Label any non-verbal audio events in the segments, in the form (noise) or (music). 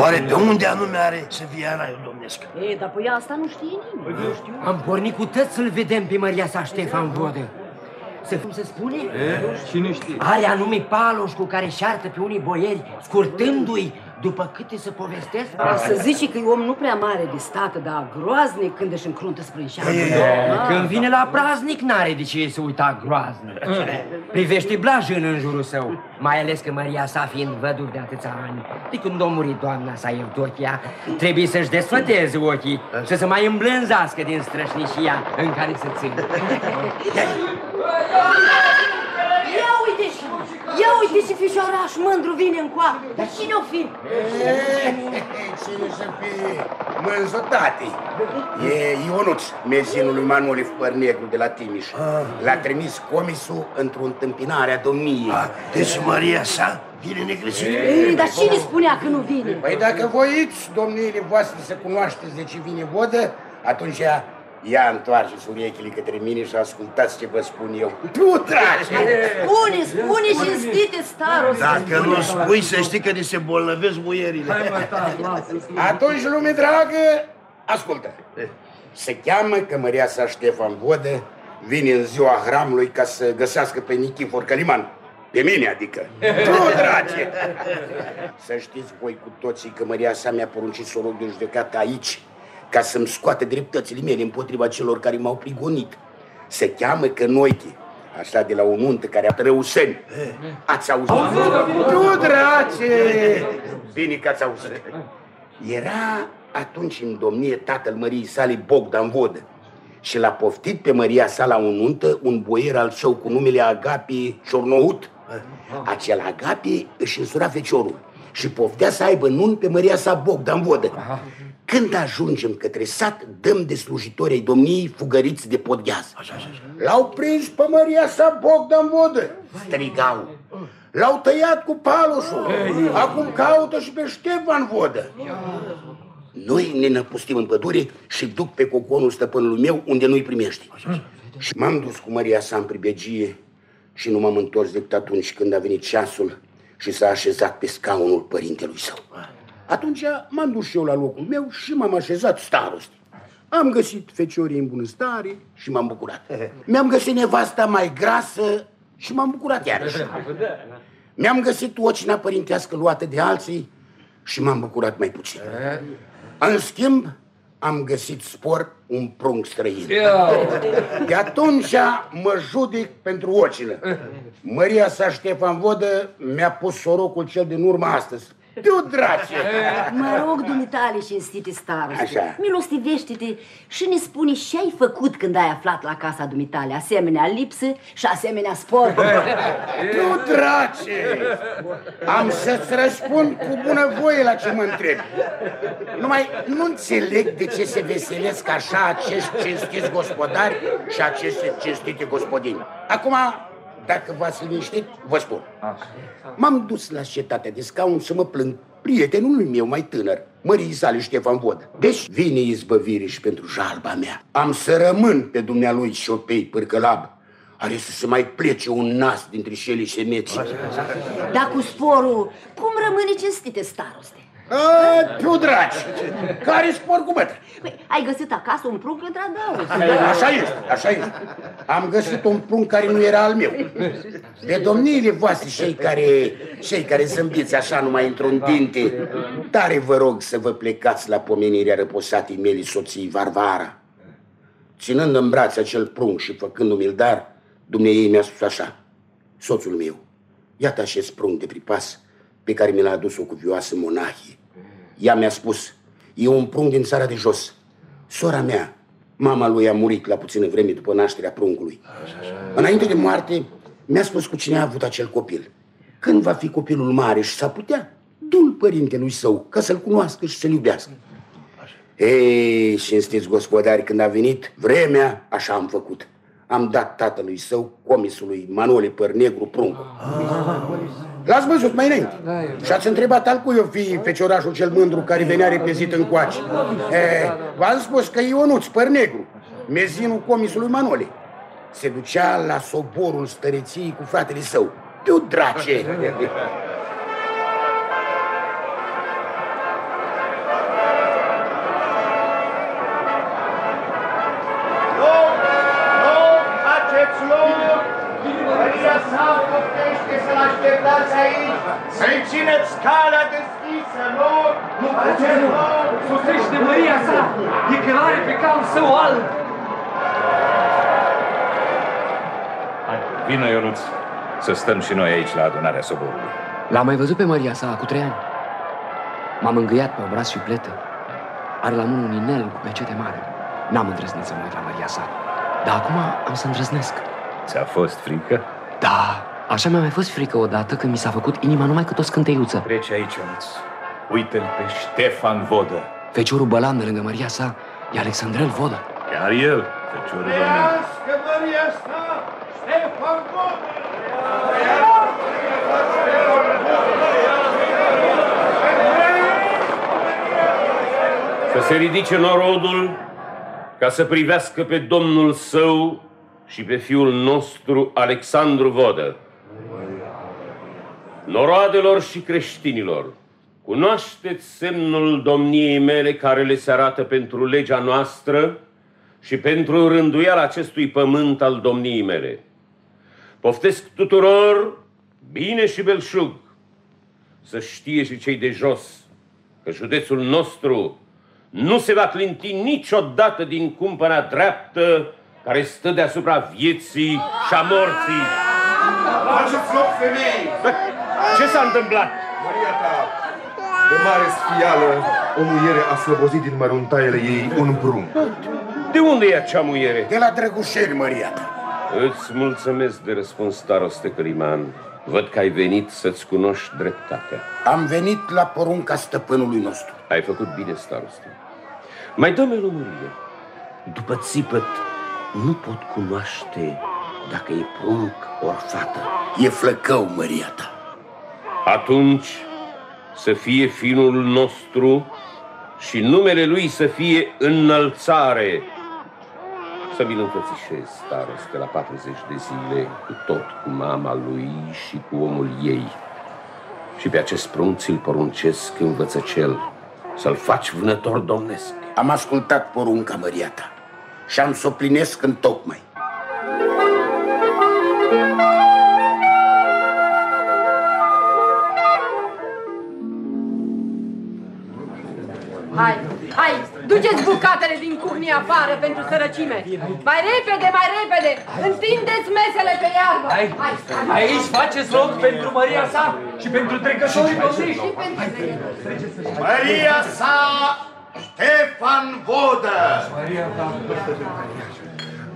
Oare pe unde anume are să fie raiul domnesc? Ei, dar păi asta nu știe nimeni. Nu știu. Am pornit cu tăți să-l vedem pe Maria sa Ștefan Vodă. Să cum se spune? E? Cine știe? Are anume paloș cu care șartă pe unii boieri, scurtându-i după câte se povestesc? A, să zici că e om nu prea mare de stată, dar groaznic când își încruntă sprânșeană. Când vine la praznic, n-are de ce să uita groaznic. Privește blajân în jurul său, mai ales că Maria sa fiind văduv de atâția ani, de când a murit doamna sa Evdochia, trebuie să-și desfăteze ochii, să se mai îmblânzească din strășnicia în care se ține. (laughs) Ia uite și, ia uite și fișoraș mândru vine în coa. Dar cine o fi? (laughs) Cine să fie mânzotate? E Ionuț, mezinul lui Manoli Părnegru de la Timiș. L-a trimis comisul într-o întâmpinare a domniei. Ah, deci Maria sa vine negrețit? Ei, dar cine spunea că nu vine? Păi dacă voiți, domniile voastre, să cunoașteți de ce vine vodă, atunci ia întoarceți urechile către mine și ascultați ce vă spun eu. Tu, tragi! Spune, spune cinstite, starost. Dacă nu spui, să știi că ni se bolnăvesc muierile. Atunci, lume dragă, ascultă. Se cheamă că Maria sa Ștefan Vodă vine în ziua hramului ca să găsească pe Nichifor Caliman. Pe mine, adică. Tu, dragi! Să știți voi cu toții că Maria sa mi-a poruncit să o rog de judecată aici, ca să-mi scoată dreptățile mele împotriva celor care m-au prigonit. Se cheamă că Noiche, așa de la o nuntă care a trăuseni. Ați auzit? Tu, dragi! Bine că ați auzit. Era atunci în domnie tatăl Măriei sale Bogdan Vodă și l-a poftit pe Maria sa la o nuntă un boier al său cu numele Agapi Ciornohut. Acel Agapi își însura feciorul și poftea să aibă nun pe Maria sa Bogdan Vodă. Când ajungem către sat, dăm de slujitori ai domniei fugăriți de podgheaz. L-au prins pe Maria sa Bogdan Vodă, strigau. L-au tăiat cu paloșul. Acum caută și pe Ștefan Vodă. Noi ne năpustim în pădure și duc pe coconul stăpânului meu unde nu-i primești. Și m-am dus cu Maria sa în pribegie și nu m-am întors decât atunci când a venit ceasul și s-a așezat pe scaunul părintelui său. Atunci m-am dus și eu la locul meu și m-am așezat starost. Am găsit feciorii în bunăstare și m-am bucurat. Mi-am găsit nevasta mai grasă și m-am bucurat iarăși. Mi-am găsit ocina părintească luată de alții și m-am bucurat mai puțin. În schimb, am găsit spor un prunc străin. De atunci mă judec pentru ocină. Maria sa Ștefan Vodă mi-a pus sorocul cel din urmă astăzi. Tu, drace! (laughs) Mă rog, dumitale cinstite staroste, Așa. milostivește-te și ne spune ce ai făcut când ai aflat la casa dumitale, asemenea lipsă și asemenea spor. (laughs) Tu, drace! Am să-ți răspund cu bună voie la ce mă întreb. Numai nu înțeleg de ce se veselesc așa acești cinstiți gospodari și aceste cinstite gospodini. Acum, dacă v-ați liniștit, vă spun. M-am dus la cetatea de scaun să mă plâng prietenului meu mai tânăr, mării sale Ștefan Vod. Deci vine izbăvire și pentru jalba mea. Am să rămân pe dumnealui șopei pârcălab. Are să se mai plece un nas dintre șele și meți. Dar cu sporul, cum rămâne cinstite staroste? A, tu, dragi, care spor cu bătrân? Păi, ai găsit acasă un prunc într Așa este, așa este. Am găsit un prunc care nu era al meu. De domniile voastre, cei care, cei care zâmbiți așa numai într-un dinte, tare vă rog să vă plecați la pomenirea răposatei mele soții Varvara. Ținând în brațe acel prunc și făcându-mi-l dar, dumneiei mi-a spus așa, soțul meu, iată acest prunc de pripas pe care mi l-a adus o cuvioasă monahie. Ea mi-a spus, e un prunc din țara de jos. Sora mea, mama lui a murit la puțină vreme după nașterea pruncului. Înainte de moarte, mi-a spus cu cine a avut acel copil. Când va fi copilul mare și s-a putea, du-l părintelui său ca să-l cunoască și să-l iubească. Ei, cinstiți gospodari, când a venit vremea, așa am făcut. Am dat tatălui său, comisului Manole Părnegru Pruncu. L-ați văzut mai înainte. Și ați întrebat al cui o fi feciorașul cel mândru care venea repezit în coace. E, V-am spus că Ionuț Părnegru, mezinul comisului Manole, se ducea la soborul stăreției cu fratele său. Tu, drace! (laughs) calea deschisă, nu? Nu faceți rău! Sosește Maria sa! E călare pe cal său alb! Hai, vină, Ionuț, să stăm și noi aici la adunarea soborului. L-am mai văzut pe Maria sa cu trei ani. M-am îngâiat pe obraz și pletă. Are la mână un inel cu pecete mare. N-am îndrăznit să mă uit la Maria sa. Dar acum am să îndrăznesc. Ți-a fost frică? Da, așa mi-a mai fost frică odată când mi s-a făcut inima numai cât o scânteiuță. Trece aici, Ionuț. Uite-l pe Ștefan Vodă. Feciorul Bălan de lângă Maria sa e Alexandrel Vodă. Chiar el, feciorul domnului. Trăiască Maria sa, Ștefan Vodă! Să se ridice norodul ca să privească pe domnul său și pe fiul nostru Alexandru Vodă. Noroadelor și creștinilor, cunoașteți semnul domniei mele care le se arată pentru legea noastră și pentru rânduiala acestui pământ al domniei mele. Poftesc tuturor bine și belșug, să știe și cei de jos că județul nostru nu se va clinti niciodată din cumpăna dreaptă care stă deasupra vieții și a morții. Faceți loc, femei! Ce s-a întâmplat? Maria ta, de mare sfială, o muiere a slăbozit din măruntaiele ei un prunc. De unde e acea muiere? De la Drăgușeni, Maria ta. Îți mulțumesc de răspuns, staroste Căliman. Văd că ai venit să-ți cunoști dreptatea. Am venit la porunca stăpânului nostru. Ai făcut bine, staroste. Mai dă-mi o lămurire. După țipăt, nu pot cunoaște dacă e prunc ori fată. E flăcău, Maria ta. Atunci să fie finul nostru și numele lui să fie înălțare. Să mi-l înfățișez, staroste, la 40 de zile, cu tot cu mama lui și cu omul ei. Și pe acest prunc ți-l poruncesc învățăcel, să-l faci vânător domnesc. Am ascultat porunca, Maria ta, și am să o plinesc în tocmai. Duceți bucatele din curnie afară pentru sărăcime. Mai repede, mai repede, întindeți mesele pe iarbă. Hai, hai, aici faceți loc pentru Maria sa și pentru trecătorii domniști. Și pentru Maria sa, Ștefan Vodă!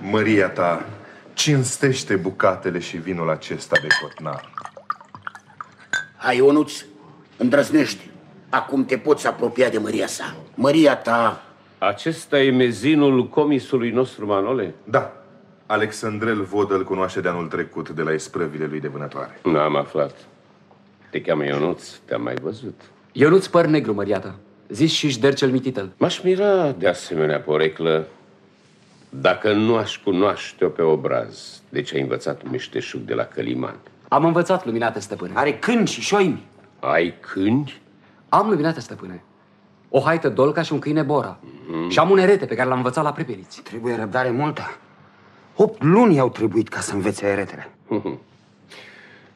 Maria ta, cinstește bucatele și vinul acesta de cotnar. Hai, Ionuț, îndrăznește. Acum te poți apropia de Maria sa. Maria ta, Acesta e mezinul comisului nostru, Manole? Da, Alexandrel Vodă îl cunoaște de anul trecut de la isprăvile lui de vânătoare. N-am aflat. Te cheamă Ionuț, te-am mai văzut. Ionuț păr negru, Maria ta. Zis și șdercel mitităl. M-aș mira de asemenea poreclă dacă nu aș cunoaște-o pe obraz. De ce ai învățat meșteșug de la Căliman? Am învățat, luminate stăpâne. Are câini și șoimi. Ai câini? Am luminate stăpâne. O haită dolca și un câine bora. Și am un erete pe care l-am învățat la prepeliți. Trebuie răbdare multă. Opt luni au trebuit ca să învețe eretele.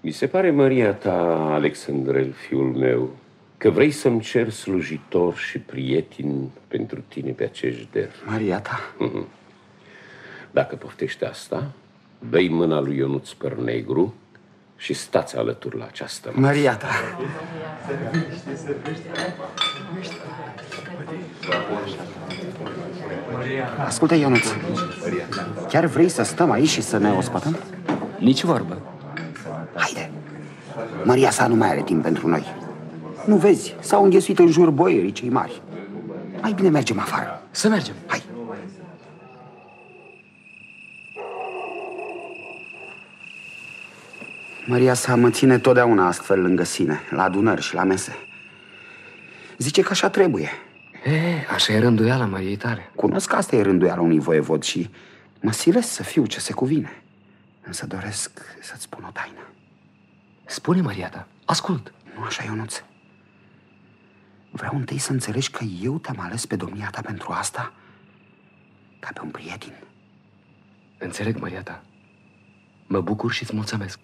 Mi se pare, Maria ta, Alexandrel, fiul meu, că vrei să-mi cer slujitor și prieten pentru tine pe acești der. Maria ta, Dacă poftești asta, dă mâna lui Ionuț Părnegru și stați alături la această masă. Maria ta. Ascultă, Ionuț, chiar vrei să stăm aici și să ne ospătăm? Nici vorbă. Haide! Maria sa nu mai are timp pentru noi. Nu vezi? S-au înghesuit în jur boierii cei mari. Mai bine mergem afară. Să mergem. Hai! Maria sa mă ține totdeauna astfel lângă sine, la adunări și la mese. Zice că așa trebuie. E, așa e rânduiala Mariei tale. Cunosc că asta e rânduiala unui voievod și mă silesc să fiu ce se cuvine. Însă doresc să-ți spun o taină. Spune, Maria ta, ascult. Nu așa, Ionuț? Vreau întâi să înțelegi că eu te-am ales pe domnia ta pentru asta ca pe un prieten. Înțeleg, Maria ta. Mă bucur și îți mulțumesc.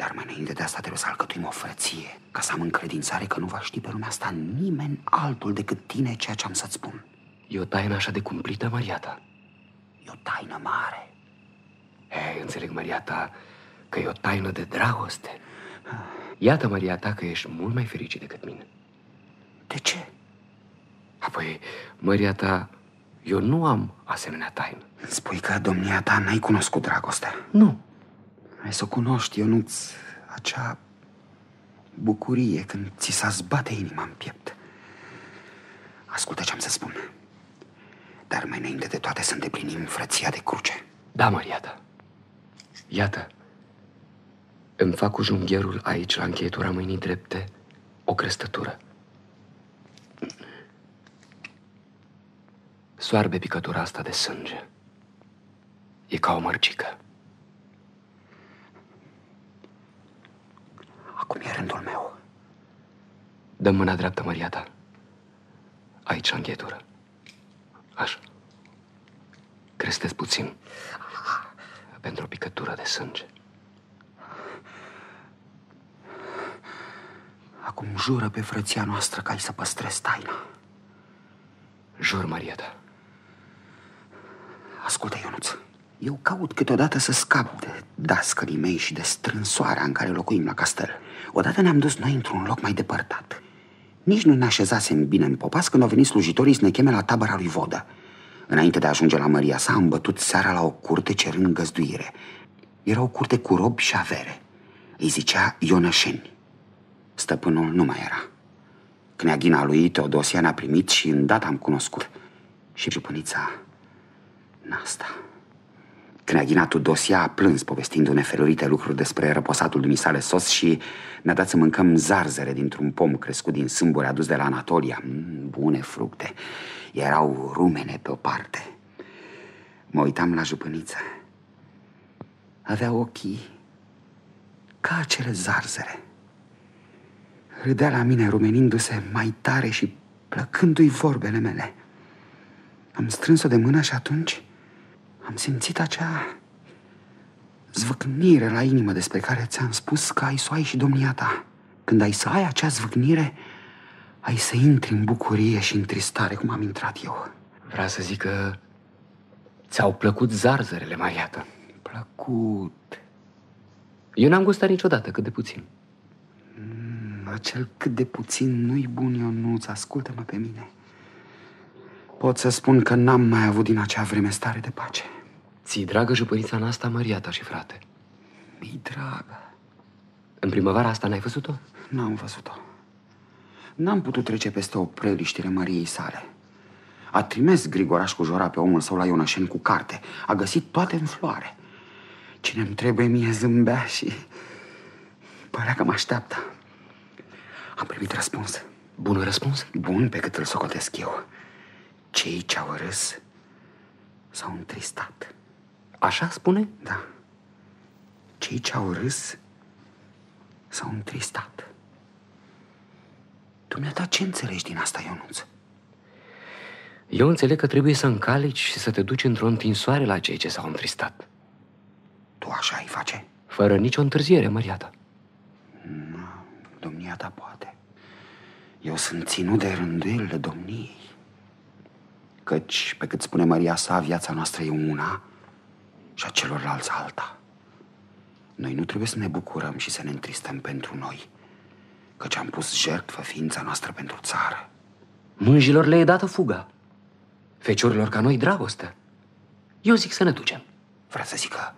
Dar mai înainte de asta trebuie să alcătuim o frăție Ca să am încredințare că nu va ști pe lumea asta nimeni altul decât tine ceea ce am să-ți spun. E o taină așa de cumplită, Mariata? E o taină mare. Ei, înțeleg, Mariata, că e o taină de dragoste. Iată, Mariata, că ești mult mai fericit decât mine. De ce? Apoi, Mariata, eu nu am asemenea taină. Spui că domnia ta n-ai cunoscut dragostea. Nu Ai să o cunoști, Ionuț, acea bucurie când ți s-a zbate inima în piept. Ascultă ce am să spun. Dar mai înainte de toate să îndeplinim frăția de cruce. Da, Mariata Iată Îmi fac cu junghierul aici, la încheietura mâinii drepte, o crestătură. Soarbe picătura asta de sânge. E ca o mărcică Acum e rândul meu. Dă mâna dreaptă, Mariata Aici, la încheietură Așa. Crestez puțin. Pentru o picătură de sânge. Acum jură pe frăția noastră că ai să păstrezi taina. Jur, Marieta Ascultă, Ionuț Eu caut câteodată să scap de dascării mei și de strânsoarea în care locuim la castel. Odată ne-am dus noi într-un loc mai depărtat. Nici nu ne așezasem bine în popas când au venit slujitorii să ne cheme la tabăra lui Vodă. Înainte de a ajunge la Maria sa, am bătut seara la o curte cerând găzduire. Era o curte cu robi și avere. Îi zicea Ionășeni. Stăpânul nu mai era. Cneaghina lui Teodosia ne-a primit și îndată am cunoscut. Și jupânița Nasta Cneaghina Tudosia a plâns povestindu-ne nefelurite lucruri despre răposatul dumisale sos și ne-a dat să mâncăm zarzere dintr-un pom crescut din sâmburi adus de la Anatolia. Mm, bune fructe. Erau rumene pe o parte. Mă uitam la jupâniță. Avea ochii ca acele zarzere. Râdea la mine rumenindu-se mai tare și plăcându-i vorbele mele. Am strâns-o de mână și atunci am simțit acea zvâcnire la inimă despre care ți-am spus că ai să o ai și domnia ta. Când ai să ai acea zvâcnire, ai să intri în bucurie și în tristare, cum am intrat eu. Vrea să zic că ți-au plăcut zarzărele, Mariată. Plăcut. Eu n-am gustat niciodată, cât de puțin. Mm, acel cât de puțin nu-i bun, Ionuț, ascultă-mă pe mine. Pot să spun că n-am mai avut din acea vreme stare de pace. Ți-i dragă jupărița Nasta, Mariata și frate? Mi-i dragă. În primăvara asta n-ai văzut-o? N-am văzut-o. N-am putut trece peste o preliștire Mariei sale. A trimis Grigoraș cu jora pe omul său la Ionășen cu carte. A găsit toate în floare. Cine îmi trebuie mie zâmbea și părea că mă așteaptă. Am primit răspuns. Bun răspuns? Bun pe cât îl socotesc eu. Cei ce-au râs s-au întristat. Așa spune? Da. Cei ce-au râs s-au întristat. Dumneata, ce înțelegi din asta, Ionuț? Eu înțeleg că trebuie să încalici și să te duci într-o întinsoare la cei ce s-au întristat. Tu așa ai face? Fără nicio întârziere, Măriata. Nu, domnia ta poate. Eu sunt ținut de rânduielile domniei. Căci, pe cât spune Maria sa, viața noastră e una și a celorlalți alta. Noi nu trebuie să ne bucurăm și să ne întristăm pentru noi, căci am pus jertfă ființa noastră pentru țară. Mânjilor le e dată fuga. Feciorilor ca noi dragoste. Eu zic să ne ducem. Vreau să zic că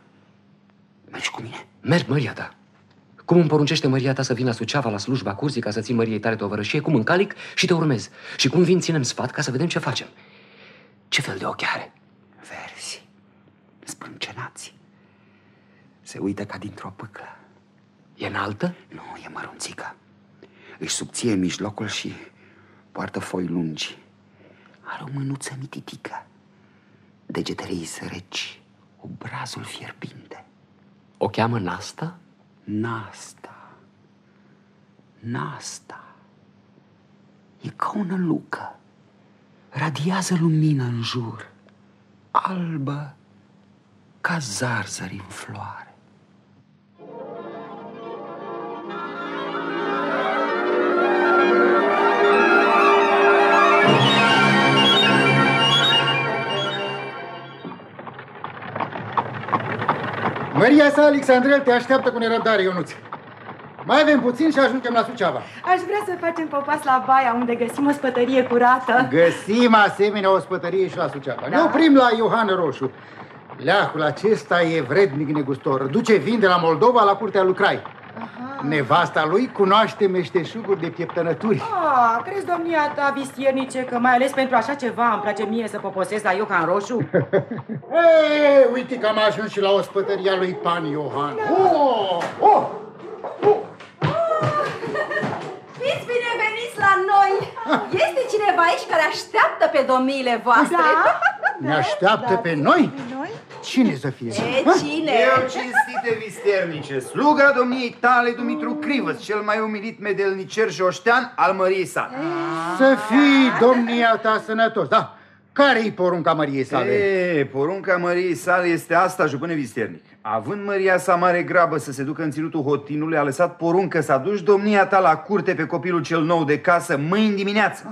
mergi cu mine. Merg, Maria ta. Cum îmi poruncește Maria ta să vin la Suceava la slujba curzii ca să țin Măriei tale tovărășie, cum încalic și te urmez. Și cum vin, ținem sfat ca să vedem ce facem. Ce fel de ochi are? Se uită ca dintr-o pâclă. E înaltă? Nu, e mărunțică. Își subție în mijlocul și poartă foi lungi. Are o mânuță mititică. Degetele ei săreci, obrazul fierbinte. O cheamă Nasta? Nasta. Nasta. E ca o nălucă. Radiază lumină în jur. Albă ca zarzări în floare. Maria sa, Alexandrel, te așteaptă cu nerăbdare, Ionuț. Mai avem puțin și ajungem la Suceava. Aș vrea să facem popas la baia unde găsim o spătărie curată. Găsim asemenea o spătărie și la Suceava. Ne oprim la Iohan Roșu. Leacul acesta e vrednic negustor. Duce vin de la Moldova la curtea lui Crai. Nevasta lui cunoaște meșteșuguri de pieptănături. Ah, crezi, domnia ta, vistiernice, că mai ales pentru așa ceva îmi place mie să poposesc la Iohan Roșu? (laughs) Ei, uite că am ajuns și la ospătăria lui Pan Iohan. Oh, oh, (laughs) Fiți bineveniți la noi! Este cineva aici care așteaptă pe domniile voastre? Da? ne (laughs) așteaptă pe noi? Cine să fie? E, cine? Eu, cinstite visternice, sluga domniei tale, Dumitru Crivăț, cel mai umilit medelnicer și oștean al măriei sale. Să fii domnia ta sănătos, da? Care-i porunca măriei sale? E, porunca măriei sale este asta, jupâne visternic. Având măria sa mare grabă să se ducă în ținutul hotinului, a lăsat poruncă să aduci domnia ta la curte pe copilul cel nou de casă mâini dimineață.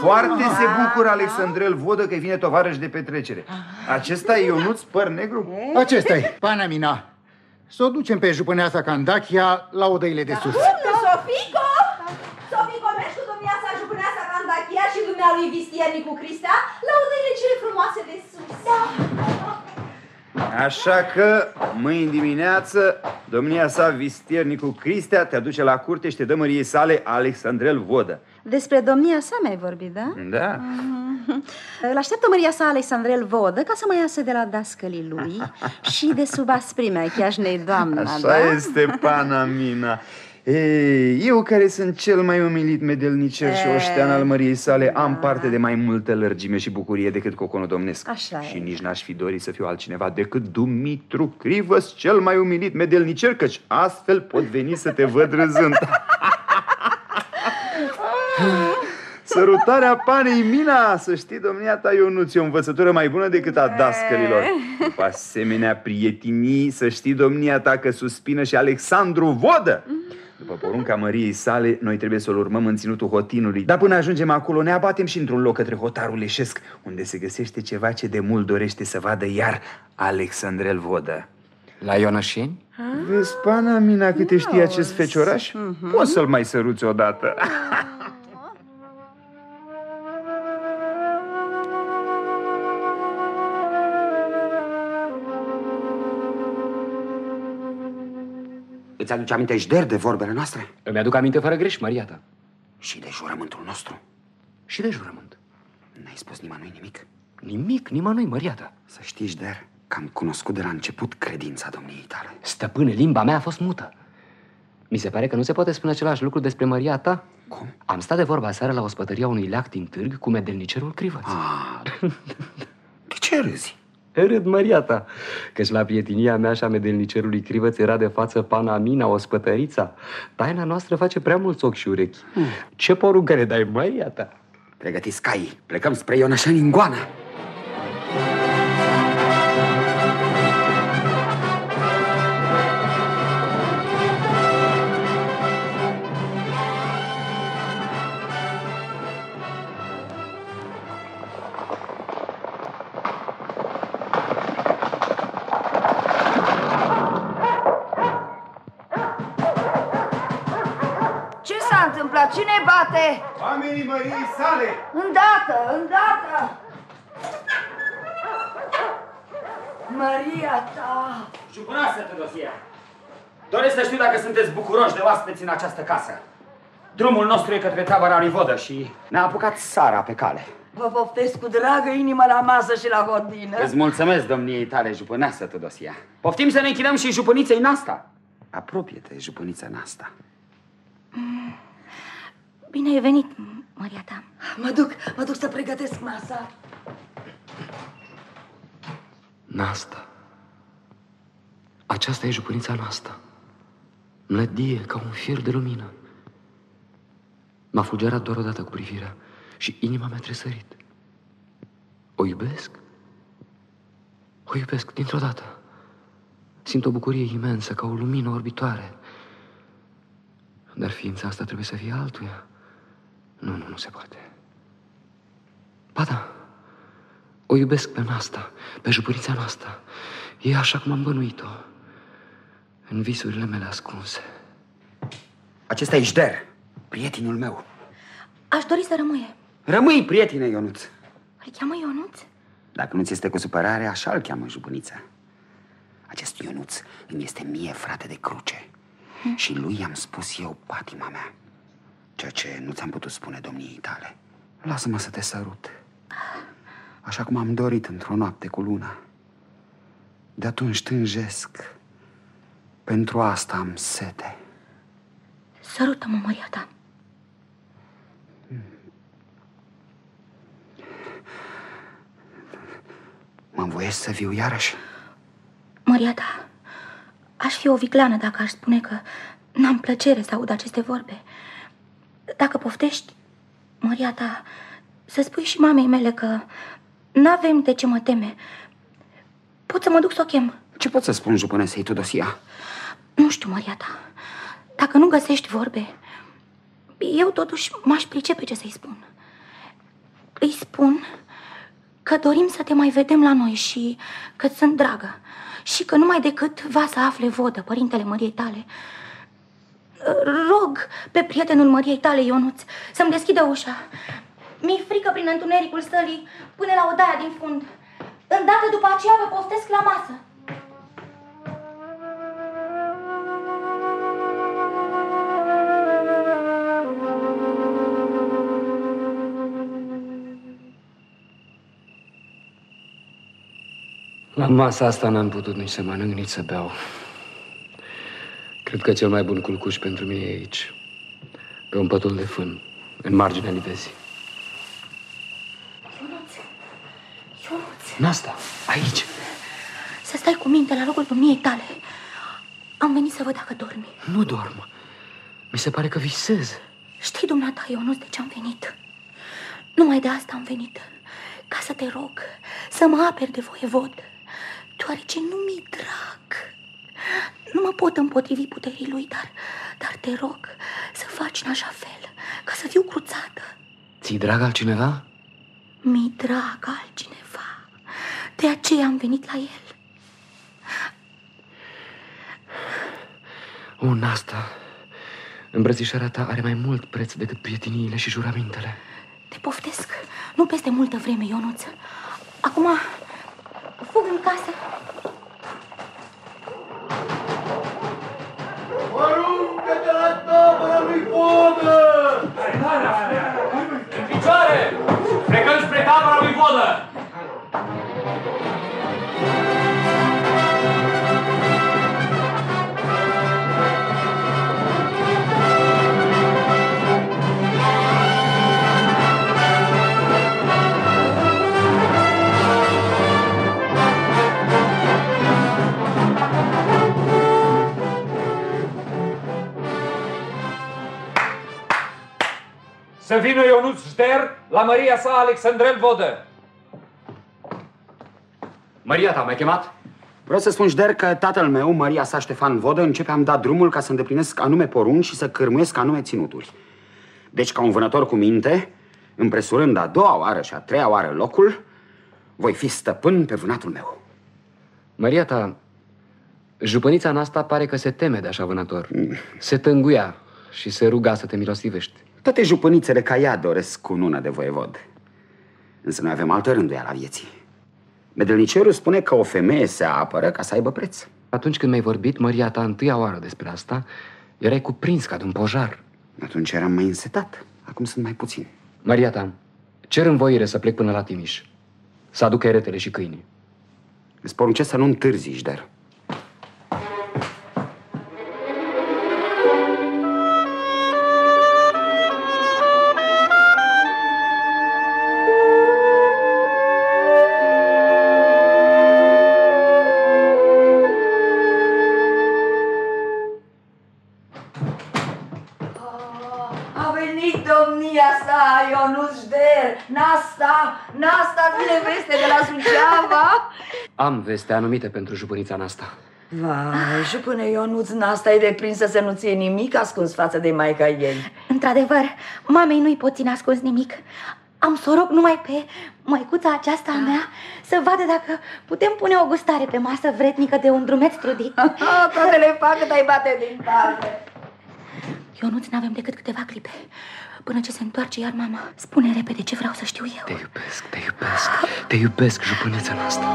Foarte se bucură Alexandrel Vodă că vine tovarăș de petrecere. Acesta e Ionuț păr negru? acesta e, Panamina. Să o ducem pe jupâneasa Candachia la odăile de sus. Unde, Sofico? Sofico, mergi cu domnia sa jupâneasa Candachia și dumnea lui Vistiernicu Cristea la odăile cele frumoase de sus. Da. Așa că, mâine dimineață, domnia sa, vistiernicul Cristea, te aduce la curte și te dă măriei sale Alexandrel Vodă. Despre domnia sa mi-ai vorbit, da? Da? (laughs) Îl așteaptă Maria sa Alexandrel Vodă ca să mă iasă de la dascălii lui (laughs) și de sub asprimea chiașnei doamna, Așa da? este, pana mina. Ei, eu care sunt cel mai umilit medelnicer și E. oștean al măriei sale Am parte de mai multă lărgime și bucurie decât coconul domnesc Așa Și e. nici n-aș fi dorit să fiu altcineva decât Dumitru Crivăs, cel mai umilit medelnicer Căci astfel pot veni să te văd râzând (laughs) Sărutarea panei Mina, să știi, domnia ta, Ionuț, e o învățătură mai bună decât a dascălilor. După asemenea prietenii, să știi, domnia ta, că suspină și Alexandru Vodă. După porunca măriei sale, noi trebuie să-l urmăm în ținutul hotinului. Dar până ajungem acolo, ne abatem și într-un loc către hotarul leșesc, unde se găsește ceva ce de mult dorește să vadă iar Alexandrel Vodă. La Ionășeni? Vezi, pana Mina, câte știe acest fecioraș? Poți să-l mai săruți odată. Îți aduce aminte, Jder, de vorbele noastre? Îmi aduc aminte fără greș, Maria ta. Și de jurământul nostru? Și de jurământ. N-ai spus nimănui nimic? Nimic, nimănui, Maria ta. Să știi, Jder, că am cunoscut de la început credința domniei tale. Stăpâne, limba mea a fost mută. Mi se pare că nu se poate spune același lucru despre Maria ta. Cum? Am stat de vorba seara la ospătăria unui leac din târg cu medelnicerul Crivăț. Ah, (laughs) de ce râzi? Râd, Maria ta, căci la prietenia mea și a medelnicerului Crivăț era de față pana Mina, ospătărița. Taina noastră face prea mulți ochi și urechi. Ce poruncă ne dai, Maria ta? Pregătiți caii, plecăm spre Ionășeni în goană. Oamenii măriei sale! Îndată, îndată! Maria ta! Jupâneasă, Teodosia! Doresc să știu dacă sunteți bucuroși de oaspeți în această casă. Drumul nostru e către tabăra lui Vodă și Ne-a apucat Sara pe cale. Vă poftesc cu dragă inimă la masă și la hodină. Îți mulțumesc domniei tale, jupâneasă, Teodosia. poftim să ne închinăm și jupâniței Nasta. Apropie-te, jupânița Nasta. Bine ai venit, Maria ta. Mă duc, mă duc să pregătesc masa. Nasta. Aceasta e jupânița noastră. Mlădie ca un fir de lumină. M-a fulgerat doar odată cu privirea și inima mea tresărit. O iubesc? O iubesc dintr-o dată. Simt o bucurie imensă, ca o lumină orbitoare. Dar ființa asta trebuie să fie altuia. Nu, nu, nu se poate. Ba da, o iubesc pe Nasta, pe jupârița noastră. E așa cum am bănuit-o. în visurile mele ascunse. Acesta e Jder, prietenul meu. Aș dori să rămâie. Rămâi, prietene, Ionuț. Îl cheamă Ionuț? Dacă nu ți este cu supărare, așa îl cheamă jupânița. Acest Ionuț îmi este mie frate de cruce. Hm. Și lui i-am spus eu patima mea. Ceea ce nu ți-am putut spune domniei tale. Lasă-mă să te sărut. Așa cum am dorit într-o noapte cu luna. De atunci tânjesc. Pentru asta am sete. Sărută-mă, Maria ta. Mă învoiesc să viu iarăși? Maria ta, aș fi o vicleană dacă aș spune că n-am plăcere să aud aceste vorbe. Dacă poftești, Maria ta, să spui și mamei mele că n-avem de ce mă teme. Pot să mă duc să o chem. Ce pot să spun jupânesei Tudosia? Nu știu, Maria ta. Dacă nu găsești vorbe, eu totuși m-aș pricepe ce să-i spun. Îi spun că dorim să te mai vedem la noi și că sunt dragă și că numai decât va să afle vodă, părintele Măriei tale. Rog pe prietenul Măriei tale, Ionuț, să-mi deschidă ușa. Mi-e frică prin întunericul sălii până la odaia din fund. Îndată după aceea vă poftesc la masă. La masa asta n-am putut nici să mănânc, nici să beau. Cred că cel mai bun culcuș pentru mine e aici, pe un pătul de fân, în marginea livezii. Ionuț, Ionuț, Nasta, aici. să stai cu minte la locul domniei tale. Am venit să văd dacă dormi. Nu dorm. Mi se pare că visez. Știi, dumneata, Ionuț, de ce am venit? Numai de asta am venit. Ca să te rog să mă aperi de voievod, deoarece nu mi-i drag. Nu mă pot împotrivi puterii lui, dar, dar te rog să faci în așa fel, ca să fiu cruțată. Ți-i drag altcineva? Mi-i drag altcineva. De aceea am venit la el. O, Nasta, îmbrățișarea ta are mai mult preț decât prieteniile și juramentele. Te poftesc. Nu peste multă vreme, Ionuț. Acum fug în casă. Aruncă-te la tabăra lui Vodă! În picioare! Plecăm spre tabăra lui Vodă! La Maria sa Alexandrel Vodă. Maria ta, m-ai chemat? Vreau să spun, Jder, că tatăl meu, Maria sa Ștefan Vodă, începe am dat drumul ca să îndeplinesc anume porunci și să cârmuiesc anume ținuturi. Deci, ca un vânător cu minte, împresurând a doua oară și a treia oară locul, voi fi stăpân pe vânatul meu. Maria ta, jupănița Nasta pare că se teme de așa vânător. Se tânguia și se ruga să te milostivești. Toate jupânițele ca ea doresc cunună de voievod. Însă noi avem altă rânduială a vieții. Medelnicerul spune că o femeie se apără ca să aibă preț. Atunci când mi-ai vorbit, Maria ta, întâia oară despre asta, erai cuprins ca de un pojar. Atunci eram mai însetat. Acum sunt mai puțin. Maria ta, cer învoire să plec până la Timiș. Să aduc eretele și câinii. Îți poruncesc să nu întârzi, Jder. Nasta, Nasta, vine veste de la Suceava. Am veste anumite pentru jupânița Nasta. Vai, jupâne Ionuț, Nasta e deprinsă să nu ție nimic ascuns față de maica ei. Într-adevăr, mamei nu-i pot ține ascuns nimic. Am să o rog numai pe măicuța aceasta a mea să vadă dacă putem pune o gustare pe masă vrednică de un drumeț trudit. (laughs) Toate le fac cât ai bate din parte. Ionuț, n-avem decât câteva clipe până ce se întoarce iar mama. Spune repede ce vreau să știu eu. Te iubesc, te iubesc, te iubesc, jupâneța noastră.